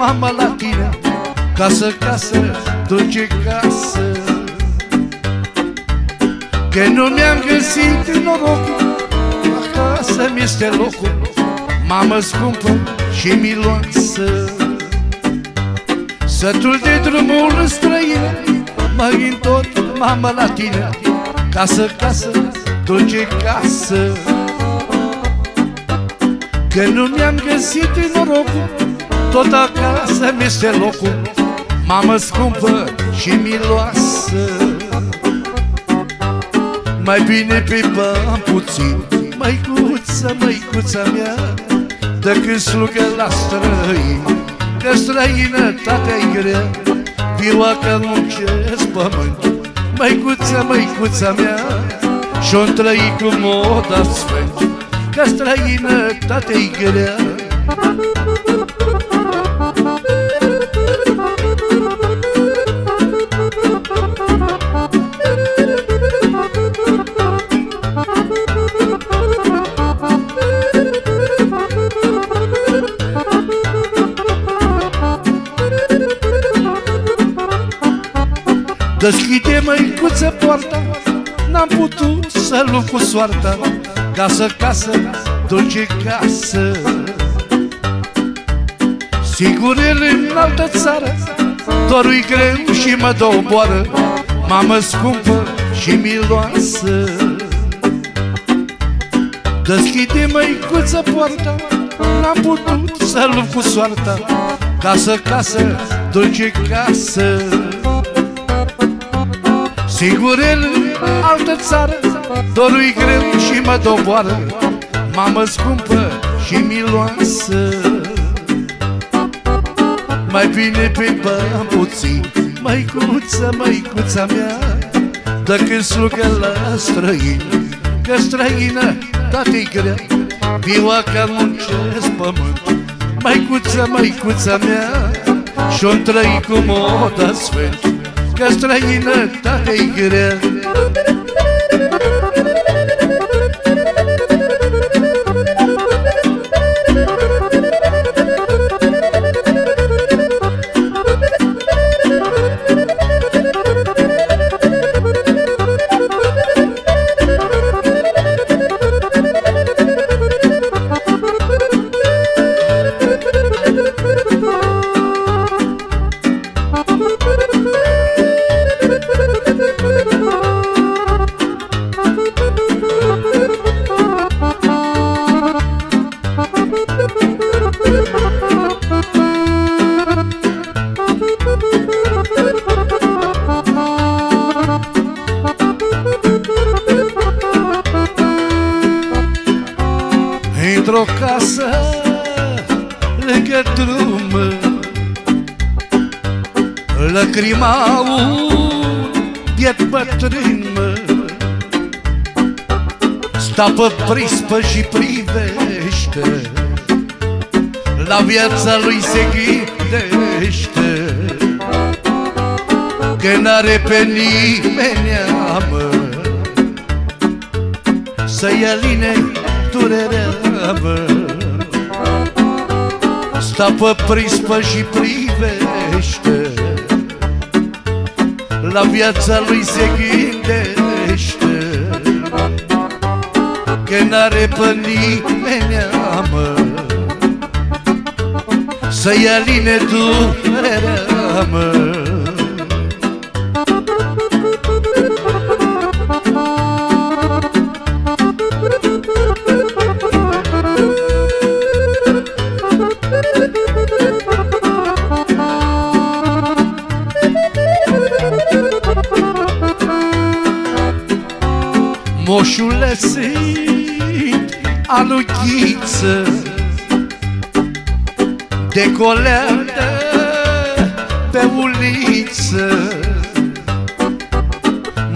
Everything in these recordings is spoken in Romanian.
mama la tine Casă, casă, dulce casă. Că nu mi-am găsit norocul Acasă mi-este locul Mamă scumpă și miloasă. Sătul de drumul străin Mă întorc, mamă, la tine Casă, casă, dulce casă. Că nu mi-am găsit norocul Tot acasă mi-este locul Mamă scumpă și miloasă. Mai bine pe bani puțin Măicuță, măicuța mea Decât slugă la străin Că străinătatea-i grea. Viua că muncesc pământ Măicuța, măicuța mea Și-o trăi cu moda sfânt Că străinătatea-i grea Deschide măicuță poarta N-am putut să lupt cu soarta. Casă, casă, dulce casă. Sigur el în altă țară Dorul-i greu și mă doboară. Mamă scumpă și miloasă. Deschide măicuță poarta N-am putut să lupt cu soarta. Casă, casă, dulce casă Sigur el altă țară Dorul-i greu și mă doboară Mamă scumpă și miloasă. Mai bine pe bani puțin Măicuță, măicuța mea Decât slugă la străin Că străină tate-i grea. Viua ca muncesc pământ Măicuță, măicuța mea Și-o trăi cu moda sfânt Că străinătatea-i grea lângă drum. Lăcrima un biet bătrân. Sta pe prispă și privește La viața lui se gândește. Că n-are pe nimeni mă Să-i aline durerea mă Sta pe prispă și privește. La viața lui se gândește. Că n-are pe nimeni mă Să-i aline durerea mă Moșule sunt alughiță De coleandă pe uliță.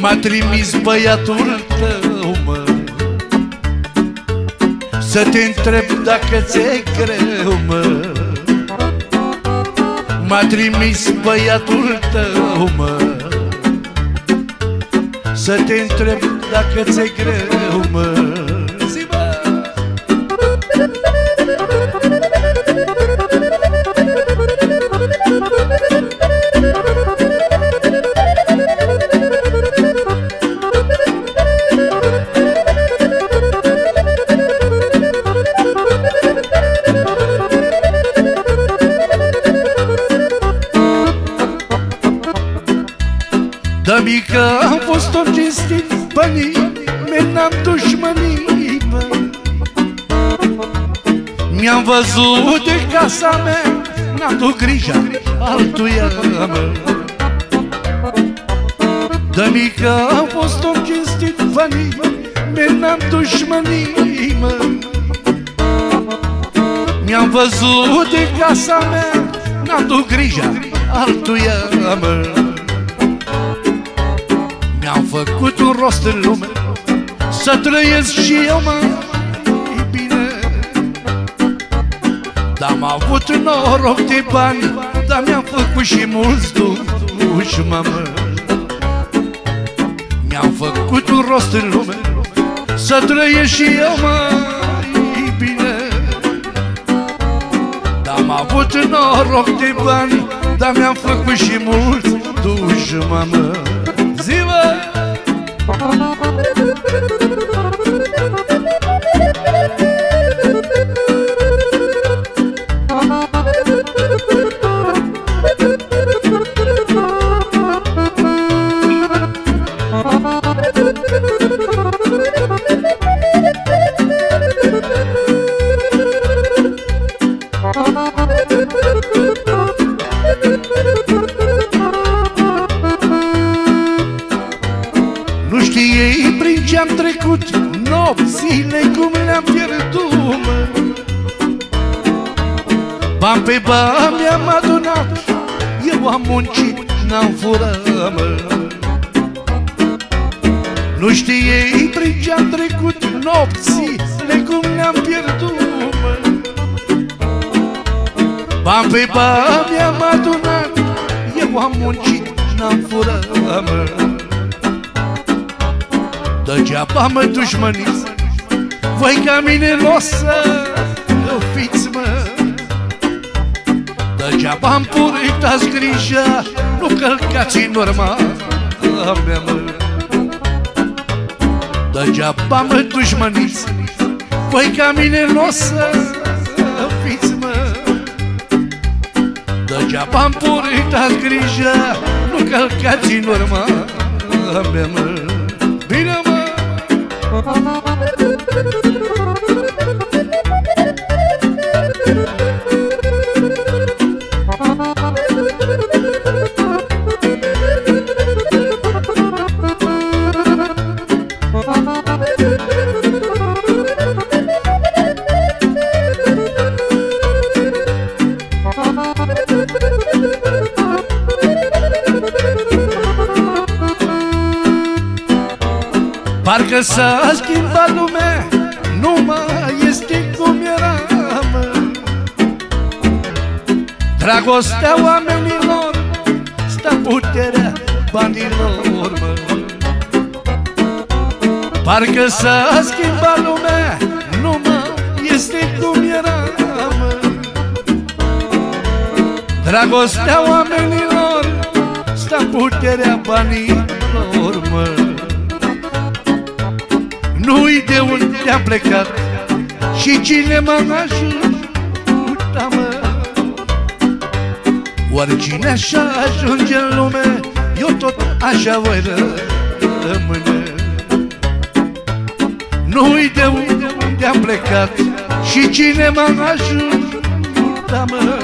M-a trimis băiatul tău, mă. Să te întreb dacă ți-e greu, mă. M-a trimis băiatul tău, mă să te întreb dacă ți-e greu, mă Zi, mă! Dă-mi Mi-am văzut de casa mea N-am tu grija altuia mă. De mică am fost om cinstit Banii mei n-am dușmănii mă. Mi-am văzut de casa mea N-am tu grija altuia mă. Mi-am făcut un rost în lume Să trăiesc și eu mai Dar am avut noroc de bani Dar mi-am făcut și mulți duși, mamă. Mi-am făcut un rost în lume Să trăiesc și eu mai bine. Dar am avut noroc de bani Dar mi-am făcut și mulți duși, mamă Bani pe bani mi-am adunat Eu am muncit, n-am furat mă. Nu știi prin ce-am trecut Nopțile cum le-am pierdut mă. Bani pe bani mi-am adunat Eu am muncit, n-am furat mă. Degeaba mă dușmăniți Voi ca mine n-o să fiți, mă Degeaba-mi purtați grija Nu călcați în urma mea, mă Degeaba mă dușmăniți Voi ca mine n-o să fiți, mă. Degeaba-mi purtați grija Nu călcați în urma mea, mă. Bine, mă! Parcă s-a schimbat lumea Nu mai este cum era mă. Dragostea oamenilor Stă puterea banilor mă. Parcă s-a schimbat lumea Nu mai este cum era mă. Dragostea oamenilor Stă puterea banilor de unde am plecat Și cine m-a ajutat, mă Oricine așa ajunge în lume? Eu tot așa voi rămâne. Nu-i de unde am plecat Și cine m-a ajutat, mă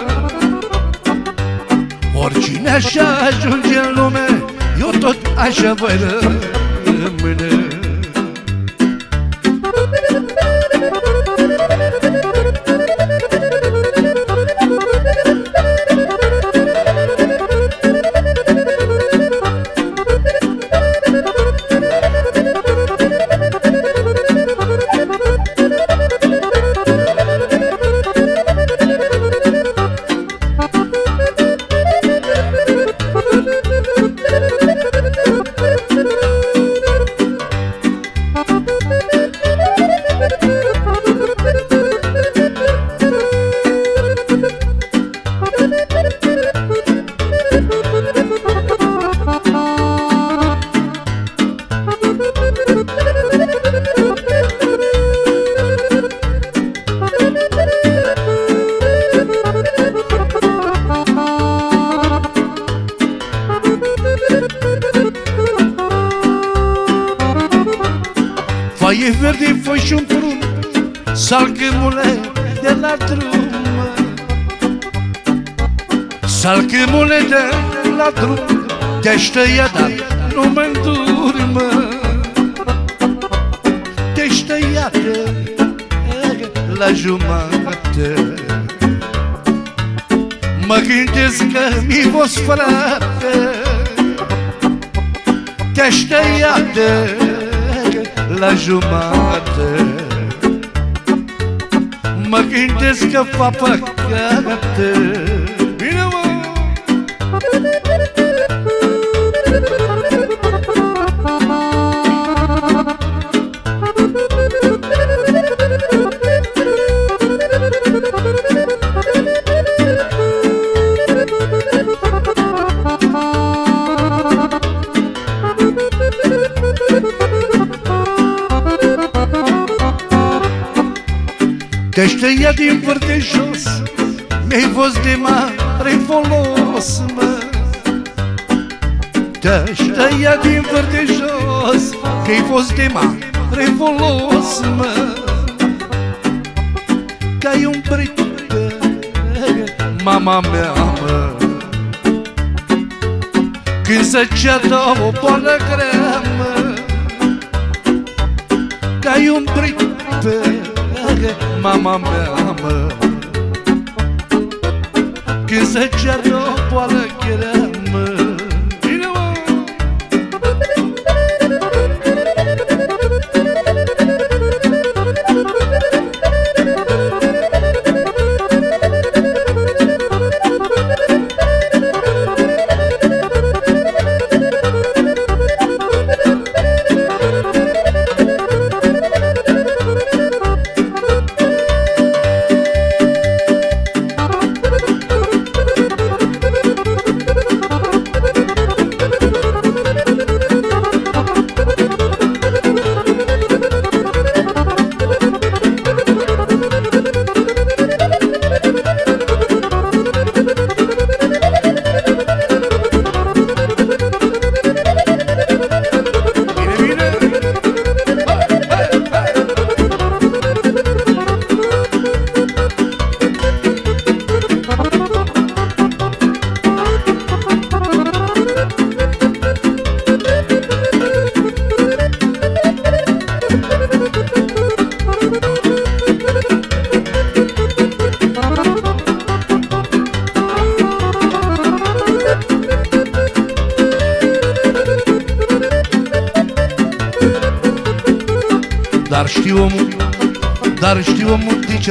Oricine așa ajunge în lume Eu tot așa voi rămâne la drum. Salcâmule de la drum Te-aș tăia, dar nu mă îndur, mă Te-aș tăia la jumate. Mă gândesc că mi fost frate. Te-aș tăia la jumate Mă gândesc că fa păcate Te știa din vârte jos Mi-ai fost de mare folos, mă. Te știa din vârte jos Mi-ai fost de mare folos, mă. Că-ai umbrit mama mea, mă. Când se ceată o boală grea, mă Că-ai umbrit pe mama mea, mă. Când se ceară o boală grea,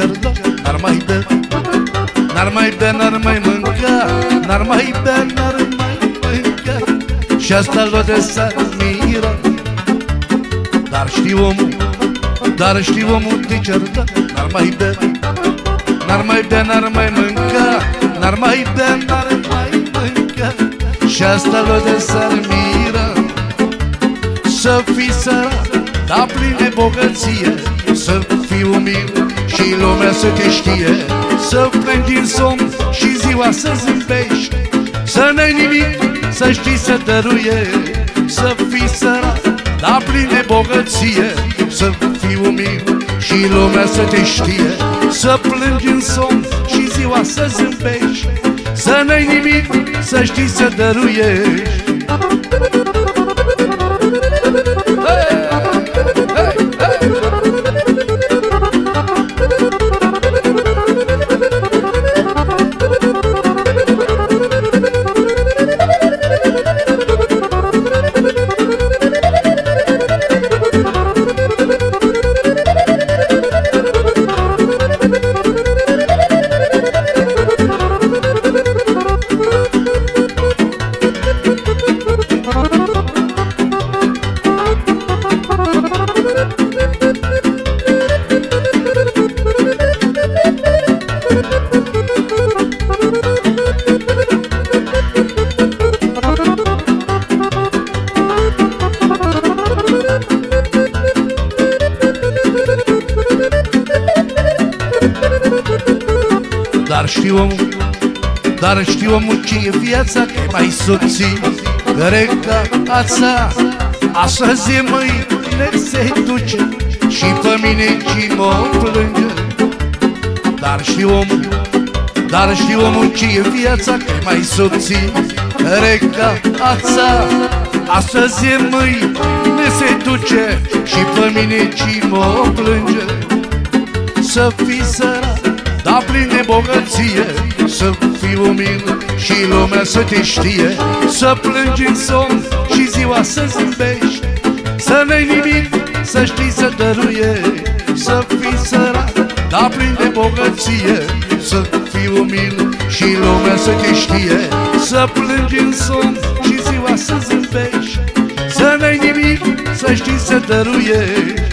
omul de cerdă N-ar mai bea, n-ar mai bea, n-ar mai mânca N-ar mai bea, n-ar mai mânca Și asta l-o de s miră Dar știu omul, dar știu omul de cerdă N-ar mai bea, n-ar mai bea, n-ar mai mânca N-ar mai bea, n-ar mai mânca Și asta l-o de s miră Să fii sărat dar plin de bogăție Să fii umil și lumea să te știe Să plângi din somn și ziua să zâmbești. Să n-ai nimic, să știi să dăruiești Să fii sărat, dar plin de bogăție. Să fii umil și lumea să te știe Să plângi în somn și ziua să zâmbești. Să n-ai nimic, să știi să dăruiești dar știu omul ce e viața Că mai soții, care ca ața Astăzi e mâine se duce Și pe mine și mă plânge. Dar și omul Dar și omul ce e viața Că mai subțin Reca ața Astăzi e mâine se duce Și pe mine și mă plânge. Să fii sărat Dar plin de bogăție Să fii umil și lumea să te știe Să plângi în somn și ziua să zâmbești. Să n-ai nimic, să știi să dăruiești Să fii sărat, dar plin de bogăție. Să fii umil și lumea să te știe Să plângi în somn și ziua să zâmbești. Să n-ai nimic, să știi să dăruiești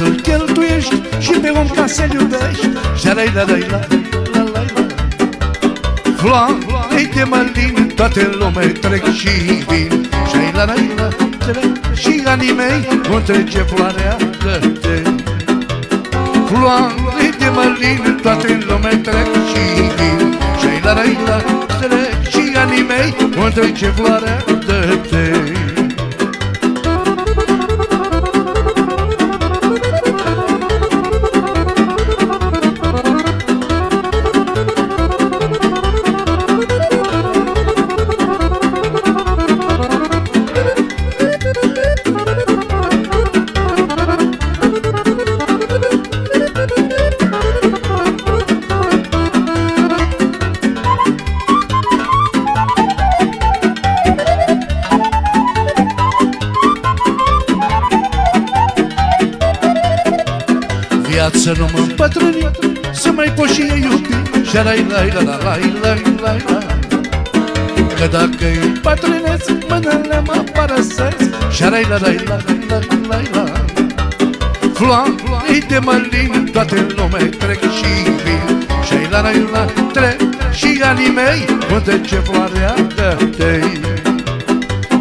să-l cheltuiești Și pe om ca să-l iubești. Și la la la la la la Floare de mălin Toate lume trec și vin. Și la la la la Și anii mei Cum trece floarea căte Floare de mălin Toate lume trec și vin. Și la la la la Și anii mei Cum trece floarea căte Că lai, lai, la, la, lai, lai, lai, la Că dacă îi patrinez, mâinile mă părăsesc Și lai, la, lai, la, lai, lai, la Floare de mălin, toate lume trec și vin Și ai la, lai, la, trec și anii mei Unde ce floarea dătei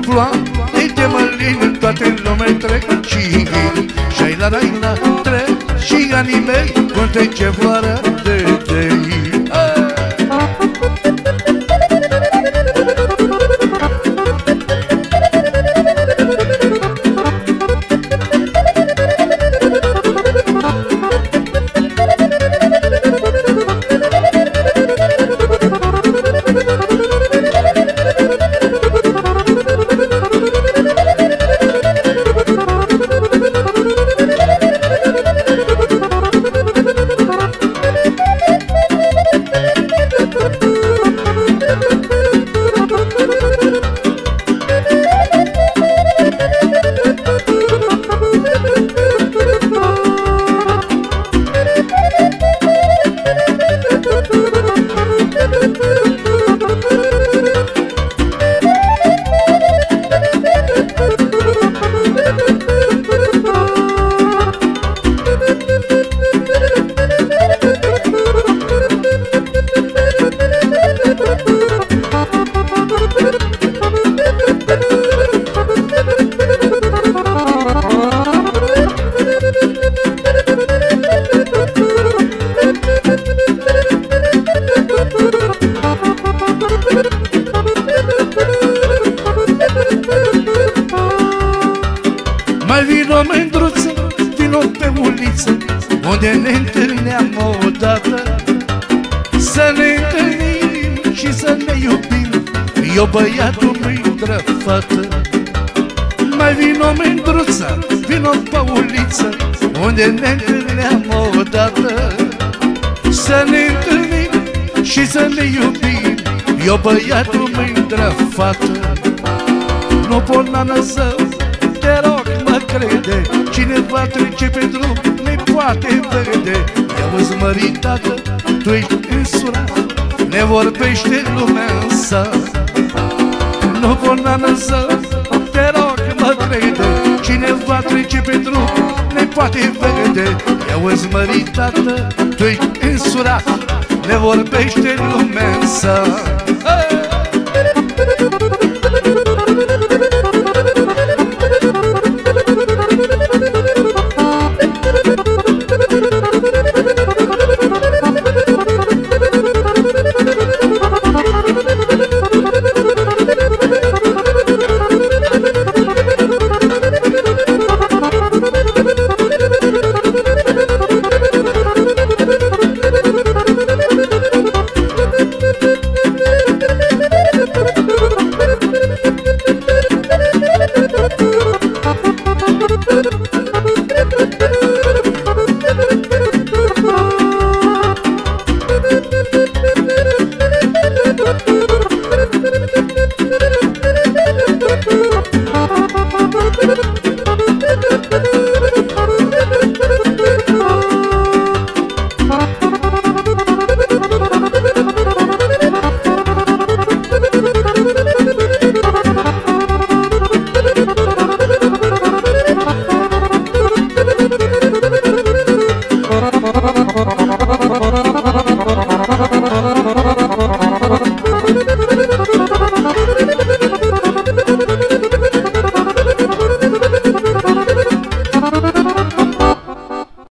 Floare de mălin, toate lume trec și vin Și ai la, lai, la, trec și anii mei Unde ce floarea dătei Unde ne întâlneam odată. Să ne întâlnim și să ne iubim Eu băiatul mândră fată Mai vino mândruță, vino pe uliță Unde ne întâlneam odată. Să ne întâlnim și să ne iubim Eu băiatul mândră fată Nu pot nana să te rog crede Cineva trece pe drum, ne poate vede. Ia-mă măritată, tu ești însurat Ne vorbește lumea însă Nu pot să te rog mă crede. Cineva trece pe drum, ne poate vede. Ia-mă măritată, tu ești însurat Ne vorbește lumea însă hey!